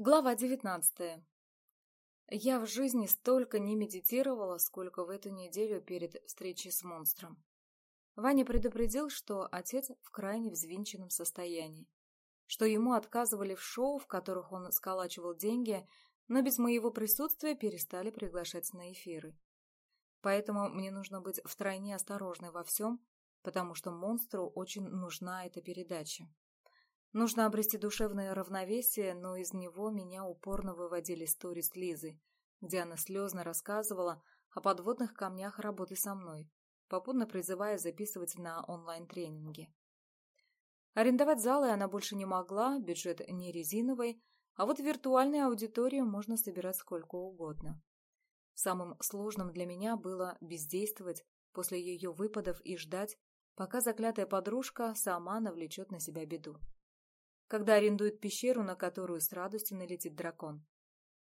Глава девятнадцатая. Я в жизни столько не медитировала, сколько в эту неделю перед встречей с монстром. Ваня предупредил, что отец в крайне взвинченном состоянии, что ему отказывали в шоу, в которых он сколачивал деньги, но без моего присутствия перестали приглашать на эфиры. Поэтому мне нужно быть втройне осторожной во всем, потому что монстру очень нужна эта передача. Нужно обрести душевное равновесие, но из него меня упорно выводили сторис Лизы, где она слезно рассказывала о подводных камнях работы со мной, попутно призывая записывать на онлайн-тренинги. Арендовать залы она больше не могла, бюджет не резиновый, а вот виртуальную аудиторию можно собирать сколько угодно. Самым сложным для меня было бездействовать после ее выпадов и ждать, пока заклятая подружка сама навлечет на себя беду когда арендует пещеру, на которую с радостью налетит дракон.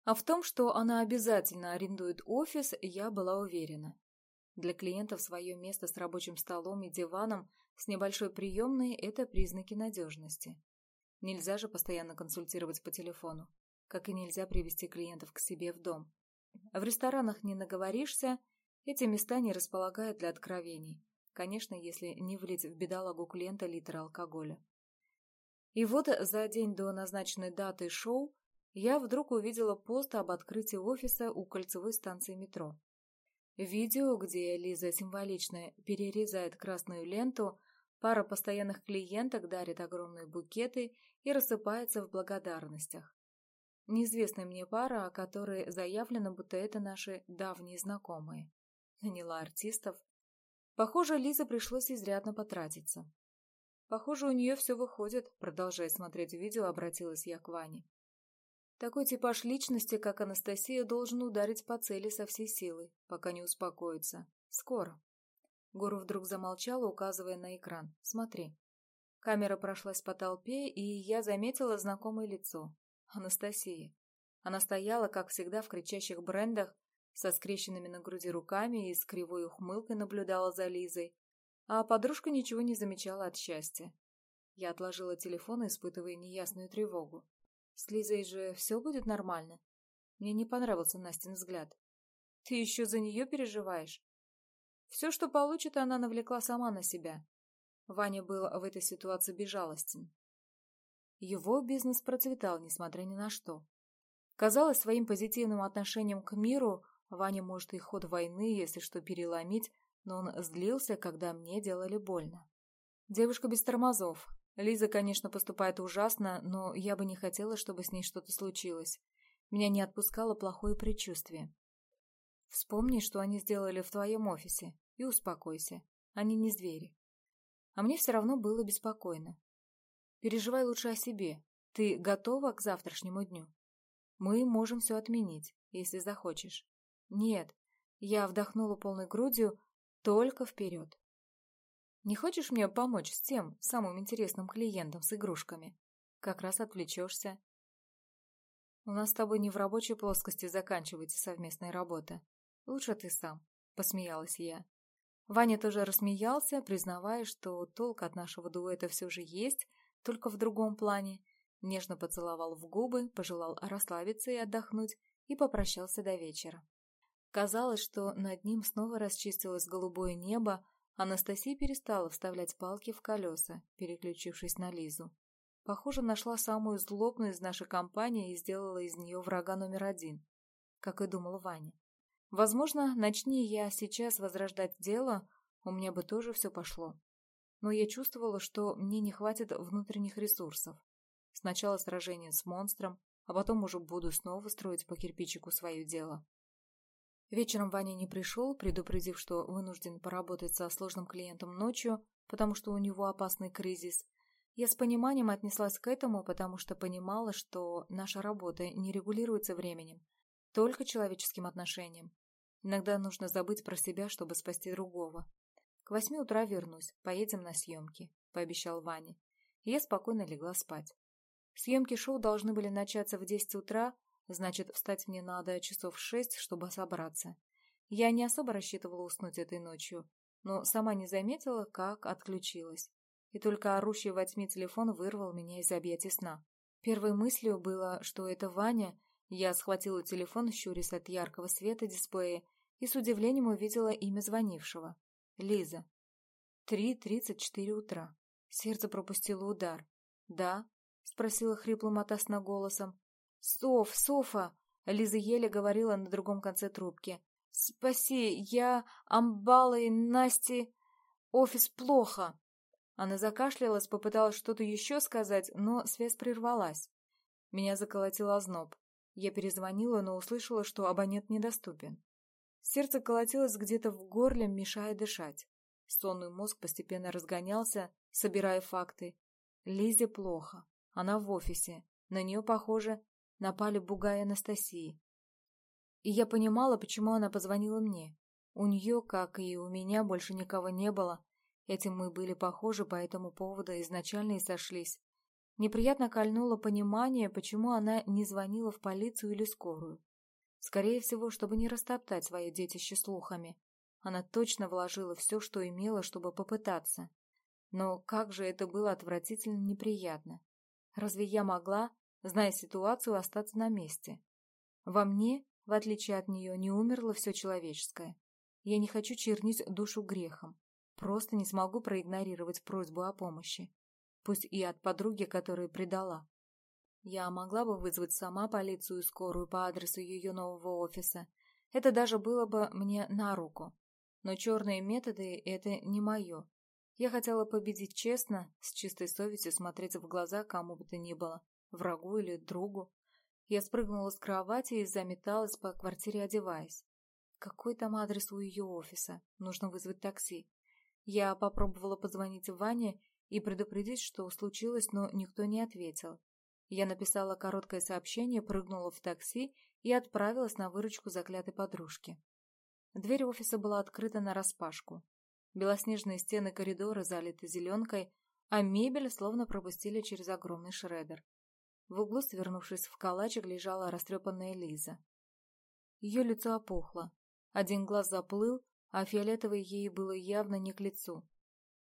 А в том, что она обязательно арендует офис, я была уверена. Для клиентов свое место с рабочим столом и диваном с небольшой приемной – это признаки надежности. Нельзя же постоянно консультировать по телефону, как и нельзя привести клиентов к себе в дом. в ресторанах не наговоришься, эти места не располагают для откровений. Конечно, если не влить в бедолагу клиента литр алкоголя. И вот за день до назначенной даты шоу я вдруг увидела пост об открытии офиса у кольцевой станции метро. Видео, где Лиза символично перерезает красную ленту, пара постоянных клиенток дарит огромные букеты и рассыпается в благодарностях. Неизвестная мне пара, о которой заявлено, будто это наши давние знакомые. Наняла артистов. Похоже, Лиза пришлось изрядно потратиться. Похоже, у нее все выходит, продолжая смотреть видео, обратилась я к Ване. Такой типаж личности, как Анастасия, должен ударить по цели со всей силы, пока не успокоится. Скоро. Гору вдруг замолчала, указывая на экран. «Смотри». Камера прошлась по толпе, и я заметила знакомое лицо. Анастасия. Она стояла, как всегда, в кричащих брендах, со скрещенными на груди руками и с кривой ухмылкой наблюдала за Лизой, а подружка ничего не замечала от счастья. Я отложила телефон, испытывая неясную тревогу. С Лизой же все будет нормально? Мне не понравился Настин взгляд. Ты еще за нее переживаешь? Все, что получит, она навлекла сама на себя. Ваня был в этой ситуации безжалостен. Его бизнес процветал, несмотря ни на что. Казалось, своим позитивным отношением к миру Ваня может и ход войны, если что, переломить, но он злился, когда мне делали больно. Девушка без тормозов. Лиза, конечно, поступает ужасно, но я бы не хотела, чтобы с ней что-то случилось. Меня не отпускало плохое предчувствие. Вспомни, что они сделали в твоем офисе, и успокойся. Они не звери. А мне все равно было беспокойно. Переживай лучше о себе. Ты готова к завтрашнему дню? Мы можем все отменить, если захочешь. Нет. Я вдохнула полной грудью, только вперед. Не хочешь мне помочь с тем самым интересным клиентом с игрушками? Как раз отвлечешься. У нас с тобой не в рабочей плоскости заканчивается совместная работа. Лучше ты сам, посмеялась я. Ваня тоже рассмеялся, признавая, что толк от нашего дуэта все же есть, только в другом плане. Нежно поцеловал в губы, пожелал расслабиться и отдохнуть и попрощался до вечера. Казалось, что над ним снова расчистилось голубое небо, Анастасия перестала вставлять палки в колеса, переключившись на Лизу. Похоже, нашла самую злобную из нашей компании и сделала из нее врага номер один, как и думал Ваня. Возможно, начни я сейчас возрождать дело, у меня бы тоже все пошло. Но я чувствовала, что мне не хватит внутренних ресурсов. Сначала сражение с монстром, а потом уже буду снова строить по кирпичику свое дело. Вечером Ваня не пришел, предупредив, что вынужден поработать со сложным клиентом ночью, потому что у него опасный кризис. Я с пониманием отнеслась к этому, потому что понимала, что наша работа не регулируется временем, только человеческим отношением. Иногда нужно забыть про себя, чтобы спасти другого. «К восьми утра вернусь, поедем на съемки», — пообещал Ваня. я спокойно легла спать. Съемки шоу должны были начаться в десять утра, Значит, встать мне надо часов шесть, чтобы собраться. Я не особо рассчитывала уснуть этой ночью, но сама не заметила, как отключилась. И только орущий во тьме телефон вырвал меня из объятий сна. Первой мыслью было, что это Ваня. Я схватила телефон, щурясь от яркого света дисплея, и с удивлением увидела имя звонившего. Лиза. Три тридцать четыре утра. Сердце пропустило удар. «Да?» — спросила хриплым от голосом. «Соф, Софа!» — Лиза еле говорила на другом конце трубки. «Спаси! Я Амбала и Насти... Офис плохо!» Она закашлялась, попыталась что-то еще сказать, но связь прервалась. Меня заколотил озноб. Я перезвонила, но услышала, что абонент недоступен. Сердце колотилось где-то в горле, мешая дышать. Сонный мозг постепенно разгонялся, собирая факты. Лизе плохо. Она в офисе. На нее, похоже, напали Бугай и Анастасии. И я понимала, почему она позвонила мне. У нее, как и у меня, больше никого не было. Этим мы были похожи по этому поводу изначально и сошлись. Неприятно кольнуло понимание, почему она не звонила в полицию или скорую. Скорее всего, чтобы не растоптать свое детище слухами. Она точно вложила все, что имела, чтобы попытаться. Но как же это было отвратительно неприятно. Разве я могла, зная ситуацию, остаться на месте? Во мне, в отличие от нее, не умерло все человеческое. Я не хочу чернить душу грехом. Просто не смогу проигнорировать просьбу о помощи. Пусть и от подруги, которую предала. Я могла бы вызвать сама полицию и скорую по адресу ее нового офиса. Это даже было бы мне на руку. Но черные методы — это не мое. Я хотела врагу или другу. Я спрыгнула с кровати и заметалась по квартире, одеваясь. Какой там адрес у ее офиса? Нужно вызвать такси. Я попробовала позвонить Ване и предупредить, что случилось, но никто не ответил. Я написала короткое сообщение, прыгнула в такси и отправилась на выручку заклятой подружки. Дверь офиса была открыта нараспашку. Белоснежные стены коридора залиты зеленкой, а мебель словно пропустили через огромный шредер. В углу, свернувшись в калачик, лежала растрепанная Лиза. Ее лицо опухло. Один глаз заплыл, а фиолетовый ей было явно не к лицу.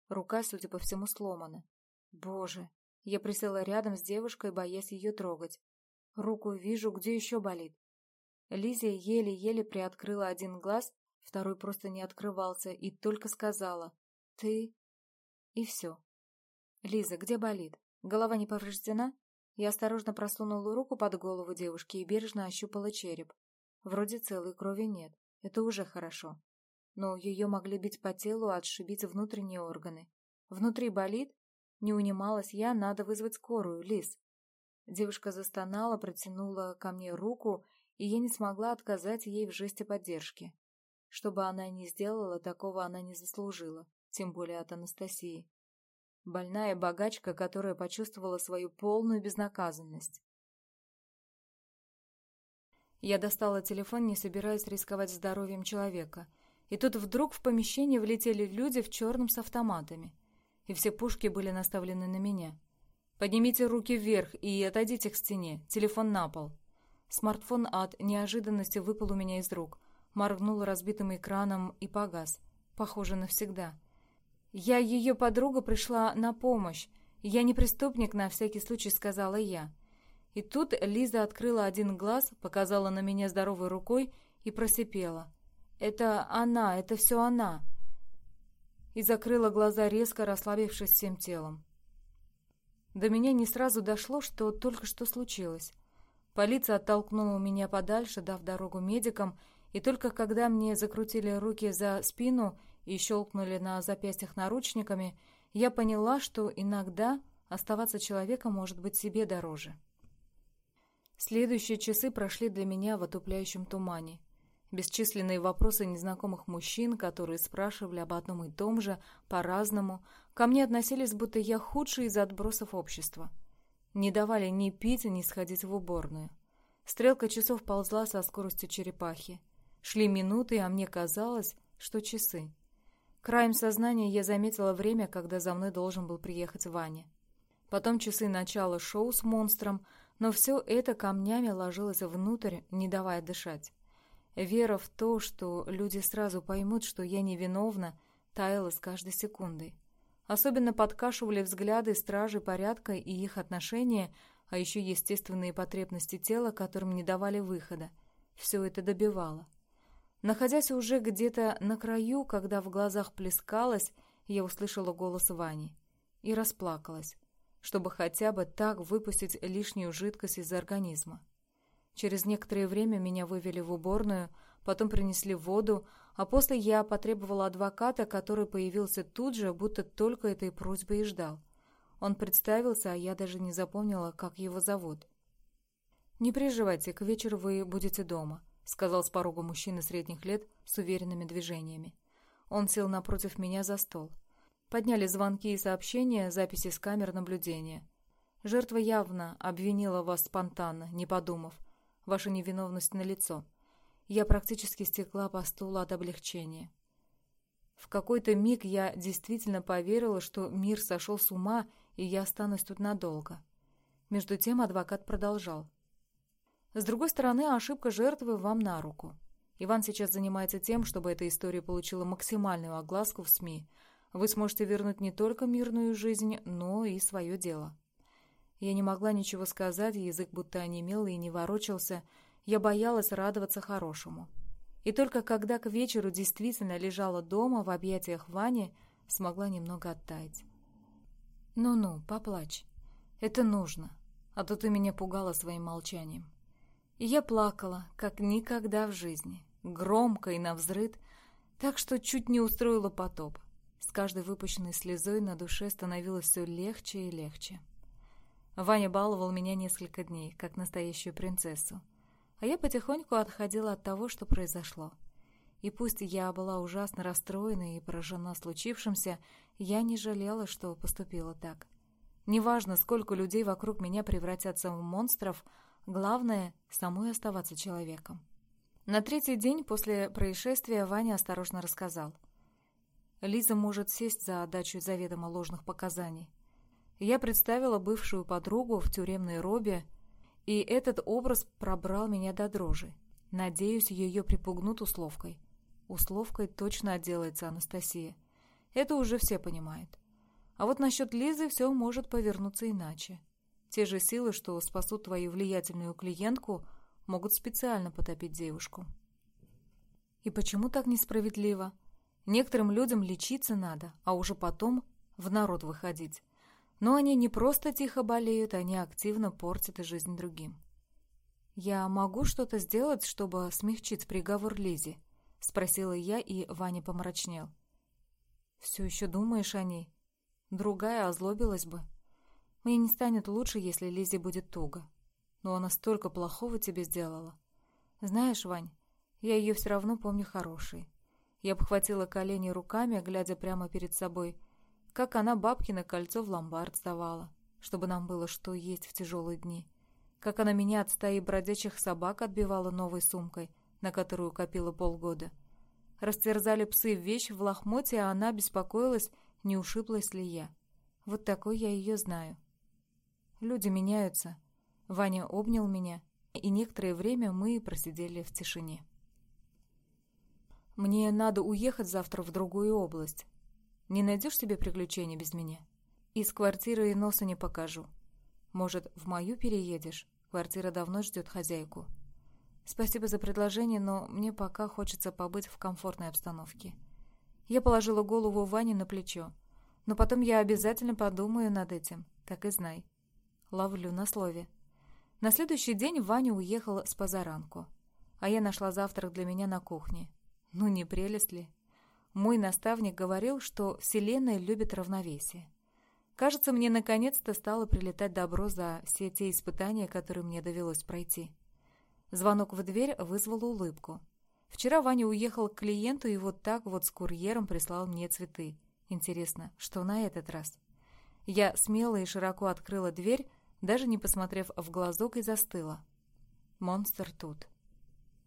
Рука, судя по всему, сломана. Боже! Я присела рядом с девушкой, боясь ее трогать. Руку вижу, где еще болит. Лизия еле-еле приоткрыла один глаз Второй просто не открывался и только сказала «Ты...» И все. «Лиза, где болит? Голова не повреждена?» Я осторожно просунула руку под голову девушки и бережно ощупала череп. Вроде целой крови нет. Это уже хорошо. Но ее могли бить по телу, отшибить внутренние органы. Внутри болит? Не унималась я, надо вызвать скорую, Лиз. Девушка застонала, протянула ко мне руку, и я не смогла отказать ей в жесте поддержки. Что бы она ни сделала, такого она не заслужила, тем более от Анастасии. Больная богачка, которая почувствовала свою полную безнаказанность. Я достала телефон, не собираясь рисковать здоровьем человека. И тут вдруг в помещение влетели люди в черном с автоматами. И все пушки были наставлены на меня. «Поднимите руки вверх и отойдите к стене. Телефон на пол». Смартфон от неожиданности выпал у меня из рук моргнул разбитым экраном и погас. Похоже, навсегда. «Я ее подруга пришла на помощь. Я не преступник, на всякий случай сказала я». И тут Лиза открыла один глаз, показала на меня здоровой рукой и просипела. «Это она, это все она!» И закрыла глаза резко, расслабившись всем телом. До меня не сразу дошло, что только что случилось. Полиция оттолкнула меня подальше, дав дорогу медикам, и только когда мне закрутили руки за спину и щелкнули на запястьях наручниками, я поняла, что иногда оставаться человеком может быть себе дороже. Следующие часы прошли для меня в отупляющем тумане. Бесчисленные вопросы незнакомых мужчин, которые спрашивали об одном и том же, по-разному, ко мне относились, будто я худший из отбросов общества. Не давали ни пить, ни сходить в уборную. Стрелка часов ползла со скоростью черепахи. Шли минуты, а мне казалось, что часы. Краем сознания я заметила время, когда за мной должен был приехать Ваня. Потом часы начала шоу с монстром, но все это камнями ложилось внутрь, не давая дышать. Вера в то, что люди сразу поймут, что я невиновна, таяла с каждой секундой. Особенно подкашивали взгляды стражи порядка и их отношение, а еще естественные потребности тела, которым не давали выхода. Все это добивало. Находясь уже где-то на краю, когда в глазах плескалось, я услышала голос Вани и расплакалась, чтобы хотя бы так выпустить лишнюю жидкость из организма. Через некоторое время меня вывели в уборную, потом принесли воду, а после я потребовала адвоката, который появился тут же, будто только этой просьбы и ждал. Он представился, а я даже не запомнила, как его зовут. «Не переживайте, к вечеру вы будете дома», — сказал с порога мужчина средних лет с уверенными движениями. Он сел напротив меня за стол. Подняли звонки и сообщения, записи с камер наблюдения. Жертва явно обвинила вас спонтанно, не подумав. Ваша невиновность налицо. Я практически стекла по стулу от облегчения. В какой-то миг я действительно поверила, что мир сошел с ума, и я останусь тут надолго. Между тем адвокат продолжал. С другой стороны, ошибка жертвы вам на руку. Иван сейчас занимается тем, чтобы эта история получила максимальную огласку в СМИ, вы сможете вернуть не только мирную жизнь, но и свое дело. Я не могла ничего сказать, язык будто онемел и не ворочался, я боялась радоваться хорошему. И только когда к вечеру действительно лежала дома в объятиях Вани, смогла немного оттаять. «Ну-ну, поплачь. Это нужно, а то ты меня пугала своим молчанием». И Я плакала, как никогда в жизни, громко и навзрыд, так что чуть не устроила потоп. С каждой выпущенной слезой на душе становилось все легче и легче. Ваня баловал меня несколько дней, как настоящую принцессу, а я потихоньку отходила от того, что произошло. И пусть я была ужасно расстроена и поражена случившимся, я не жалела, что поступила так. Неважно, сколько людей вокруг меня превратятся в монстров — Главное, самой оставаться человеком. На третий день после происшествия Ваня осторожно рассказал. Лиза может сесть за отдачу заведомо ложных показаний. Я представила бывшую подругу в тюремной робе, и этот образ пробрал меня до дрожи. Надеюсь, ее припугнут условкой. Условкой точно отделается Анастасия. Это уже все понимают. А вот насчет Лизы все может повернуться иначе. Те же силы, что спасут твою влиятельную клиентку, могут специально потопить девушку. И почему так несправедливо? Некоторым людям лечиться надо, а уже потом в народ выходить. Но они не просто тихо болеют, они активно портят и жизнь другим. «Я могу что-то сделать, чтобы смягчить приговор Лизе?» — спросила я, и Ваня помрачнел. «Все еще думаешь о ней? Другая озлобилась бы». Мне не станет лучше, если Лизе будет туго. Но она столько плохого тебе сделала. Знаешь, Вань, я ее все равно помню хорошей. Я обхватила колени руками, глядя прямо перед собой, как она бабкино кольцо в ломбард сдавала, чтобы нам было что есть в тяжелые дни. Как она меня от стаи бродячих собак отбивала новой сумкой, на которую копила полгода. Растерзали псы вещь в лохмоте, а она беспокоилась, не ушиблась ли я. Вот такой я ее знаю. Люди меняются. Ваня обнял меня, и некоторое время мы просидели в тишине. «Мне надо уехать завтра в другую область. Не найдешь себе приключений без меня? Из квартиры и носа не покажу. Может, в мою переедешь? Квартира давно ждет хозяйку. Спасибо за предложение, но мне пока хочется побыть в комфортной обстановке». Я положила голову Ване на плечо. «Но потом я обязательно подумаю над этим, так и знай». Ловлю на слове. На следующий день Ваня уехал с позаранку. А я нашла завтрак для меня на кухне. Ну не прелесть ли? Мой наставник говорил, что Вселенная любит равновесие. Кажется, мне наконец-то стало прилетать добро за все те испытания, которые мне довелось пройти. Звонок в дверь вызвал улыбку. Вчера Ваня уехал к клиенту и вот так вот с курьером прислал мне цветы. Интересно, что на этот раз? Я смело и широко открыла дверь, даже не посмотрев в